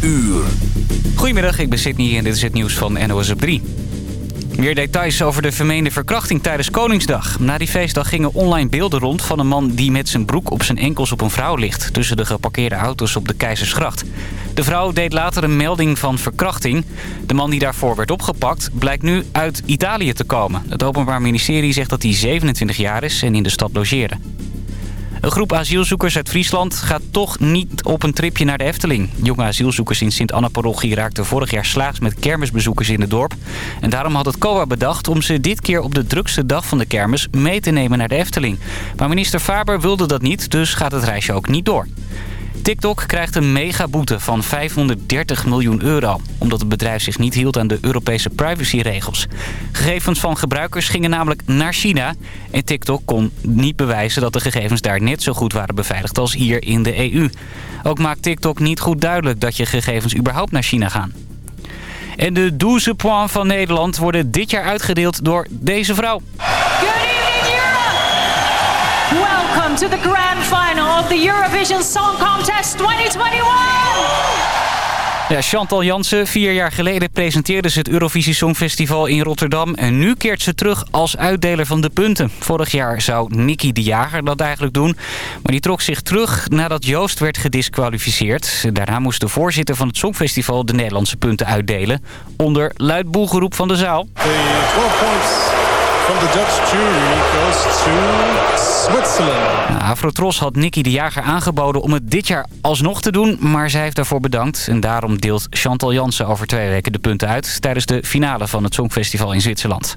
uur. Goedemiddag, ik ben Sydney en dit is het nieuws van NOS op 3. Meer details over de vermeende verkrachting tijdens Koningsdag. Na die feestdag gingen online beelden rond van een man die met zijn broek op zijn enkels op een vrouw ligt... tussen de geparkeerde auto's op de Keizersgracht. De vrouw deed later een melding van verkrachting. De man die daarvoor werd opgepakt blijkt nu uit Italië te komen. Het Openbaar Ministerie zegt dat hij 27 jaar is en in de stad logeerde. Een groep asielzoekers uit Friesland gaat toch niet op een tripje naar de Efteling. Jonge asielzoekers in Sint-Anna-parochie raakten vorig jaar slaags met kermisbezoekers in het dorp. En daarom had het COA bedacht om ze dit keer op de drukste dag van de kermis mee te nemen naar de Efteling. Maar minister Faber wilde dat niet, dus gaat het reisje ook niet door. TikTok krijgt een megaboete van 530 miljoen euro... omdat het bedrijf zich niet hield aan de Europese privacyregels. Gegevens van gebruikers gingen namelijk naar China... en TikTok kon niet bewijzen dat de gegevens daar net zo goed waren beveiligd als hier in de EU. Ook maakt TikTok niet goed duidelijk dat je gegevens überhaupt naar China gaan. En de 12 points van Nederland worden dit jaar uitgedeeld door deze vrouw. Welcome to the grand final of the Eurovision Song Contest 2021! Ja, Chantal Jansen, vier jaar geleden presenteerde ze het Eurovisie Songfestival in Rotterdam. En nu keert ze terug als uitdeler van de punten. Vorig jaar zou Nicky de Jager dat eigenlijk doen. Maar die trok zich terug nadat Joost werd gedisqualificeerd. Daarna moest de voorzitter van het Songfestival de Nederlandse punten uitdelen. Onder luid boelgeroep van de zaal. The 12 points from the Dutch jury goes to Switzerland. Nou, Afrotros had Nicky de Jager aangeboden om het dit jaar alsnog te doen. Maar zij heeft daarvoor bedankt. En daarom deelt Chantal Jansen over twee weken de punten uit... tijdens de finale van het Songfestival in Zwitserland.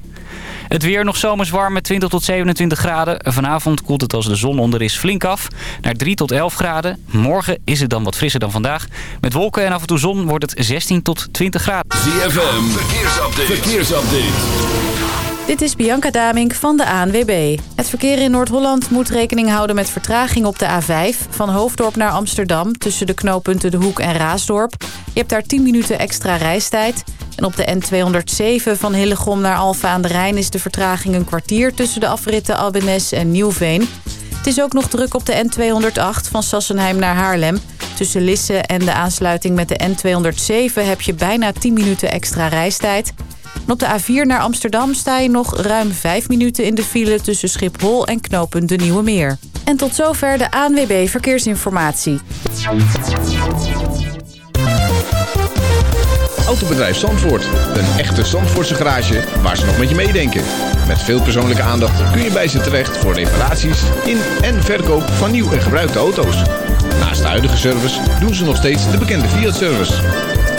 Het weer nog zomers warm met 20 tot 27 graden. Vanavond koelt het als de zon onder is flink af. Naar 3 tot 11 graden. Morgen is het dan wat frisser dan vandaag. Met wolken en af en toe zon wordt het 16 tot 20 graden. ZFM, verkeersupdate. verkeersupdate. Dit is Bianca Damink van de ANWB. Het verkeer in Noord-Holland moet rekening houden met vertraging op de A5... van Hoofddorp naar Amsterdam tussen de knooppunten De Hoek en Raasdorp. Je hebt daar 10 minuten extra reistijd. En op de N207 van Hillegom naar Alfa aan de Rijn... is de vertraging een kwartier tussen de afritten Albenes en Nieuwveen. Het is ook nog druk op de N208 van Sassenheim naar Haarlem. Tussen Lisse en de aansluiting met de N207 heb je bijna 10 minuten extra reistijd... En op de A4 naar Amsterdam sta je nog ruim 5 minuten in de file... tussen Schiphol en knooppunt De Nieuwe Meer. En tot zover de ANWB Verkeersinformatie. Autobedrijf Zandvoort. Een echte Zandvoortse garage waar ze nog met je meedenken. Met veel persoonlijke aandacht kun je bij ze terecht... voor reparaties in en verkoop van nieuw en gebruikte auto's. Naast de huidige service doen ze nog steeds de bekende Fiat-service...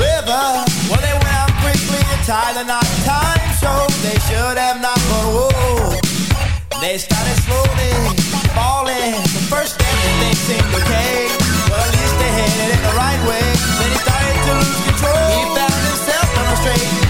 river. Well, they went out quickly and Thailand. the. Time showed they should have not, but whoa. They started slowly falling. The first everything seemed okay. Well, at least they headed in the right way. Then he started to lose control. He found himself on a straight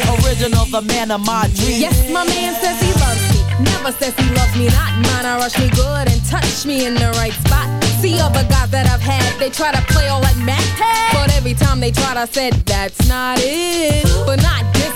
original, the man of my dreams. Yes, my man says he loves me. Never says he loves me not. Mine, I rush me good and touch me in the right spot. See other guys that I've had, they try to play all like Mac. But every time they tried, I said, that's not it. But not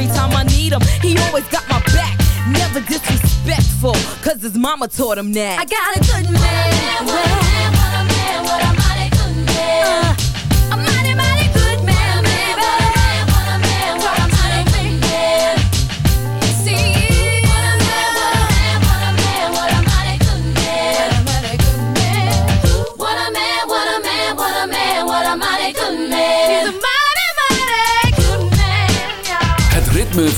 Every time I need him, he always got my back. Never disrespectful, cause his mama taught him that. I got a good man. What a man, what a man, what a mighty good man. Uh, a mighty, mighty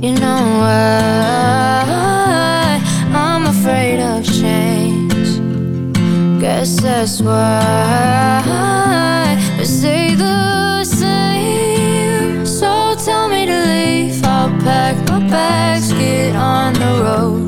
You know why? I'm afraid of change. Guess that's why we stay the same. So tell me to leave. I'll pack my bags, get on the road.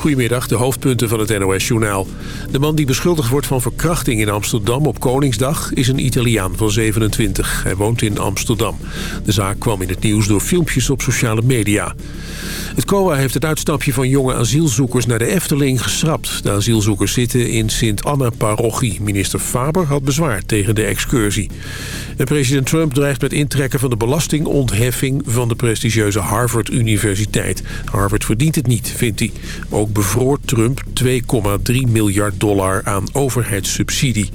Goedemiddag, de hoofdpunten van het NOS-journaal. De man die beschuldigd wordt van verkrachting in Amsterdam op Koningsdag... is een Italiaan van 27. Hij woont in Amsterdam. De zaak kwam in het nieuws door filmpjes op sociale media. Het COA heeft het uitstapje van jonge asielzoekers naar de Efteling geschrapt. De asielzoekers zitten in Sint-Anna-parochie. Minister Faber had bezwaar tegen de excursie. En president Trump dreigt met intrekken van de belastingontheffing van de prestigieuze Harvard-universiteit. Harvard verdient het niet, vindt hij. Ook bevroort Trump 2,3 miljard dollar aan overheidssubsidie.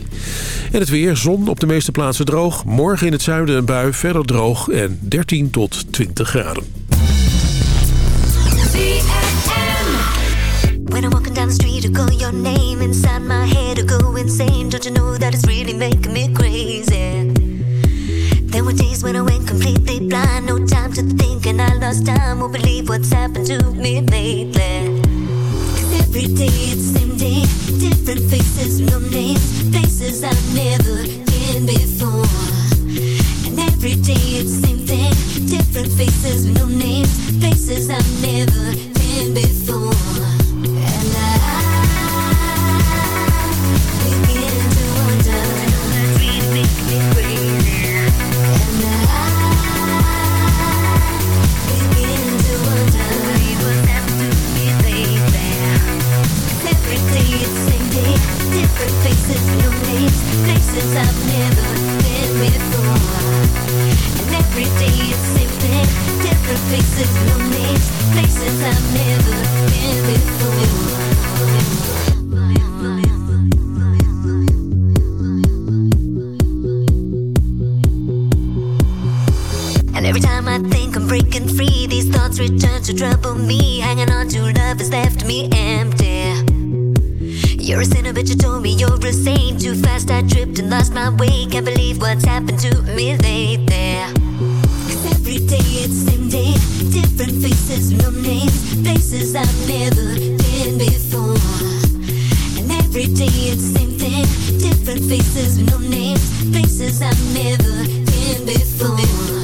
En het weer, zon op de meeste plaatsen droog. Morgen in het zuiden een bui, verder droog en 13 tot 20 graden. There were days when I went completely blind, no time to think, and I lost time. Won't believe what's happened to me lately. Cause every day it's the same day, different faces, no names, places I've never been before. And every day it's the same thing, different faces, no names, places I've never been before. And I begin to wonder. me empty. You're a sinner, but you told me you're a saint. Too fast, I tripped and lost my way. Can't believe what's happened to me lately. Cause every day it's the same day, different faces, no names, places I've never been before. And every day it's the same thing, different faces, no names, places I've never been before.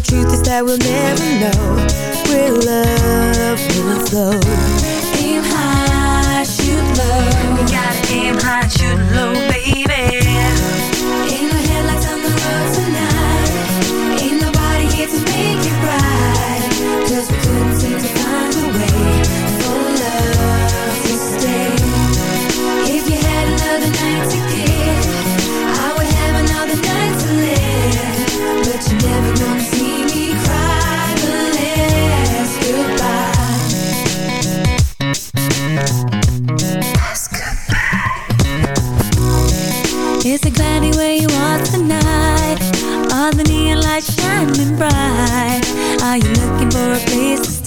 The truth is that we'll never know Where love will flow Aim high, shoot low. You gotta aim high, shoot low, baby Ain't no headlights on the road tonight. Ain't nobody here to make it right. 'Cause we couldn't seem to find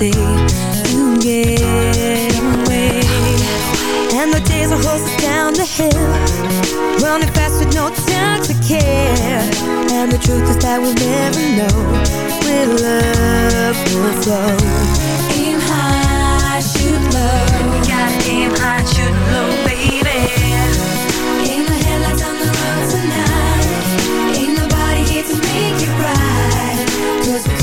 stay To get away And the days hold us down the hill Running fast with no time to care And the truth is that we'll never know Where love will flow Aim high, shoot low. You gotta aim high, shoot low, baby Ain't no headlights on the road tonight. Ain't nobody here to make it right. 'Cause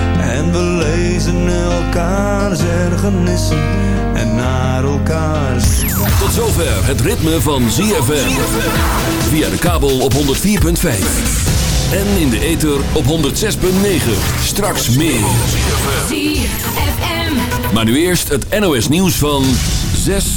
en we lezen elkaars ergenissen en naar elkaars. Tot zover het ritme van ZFM. Via de kabel op 104.5. En in de ether op 106.9. Straks meer. ZFM. Maar nu eerst het NOS nieuws van 6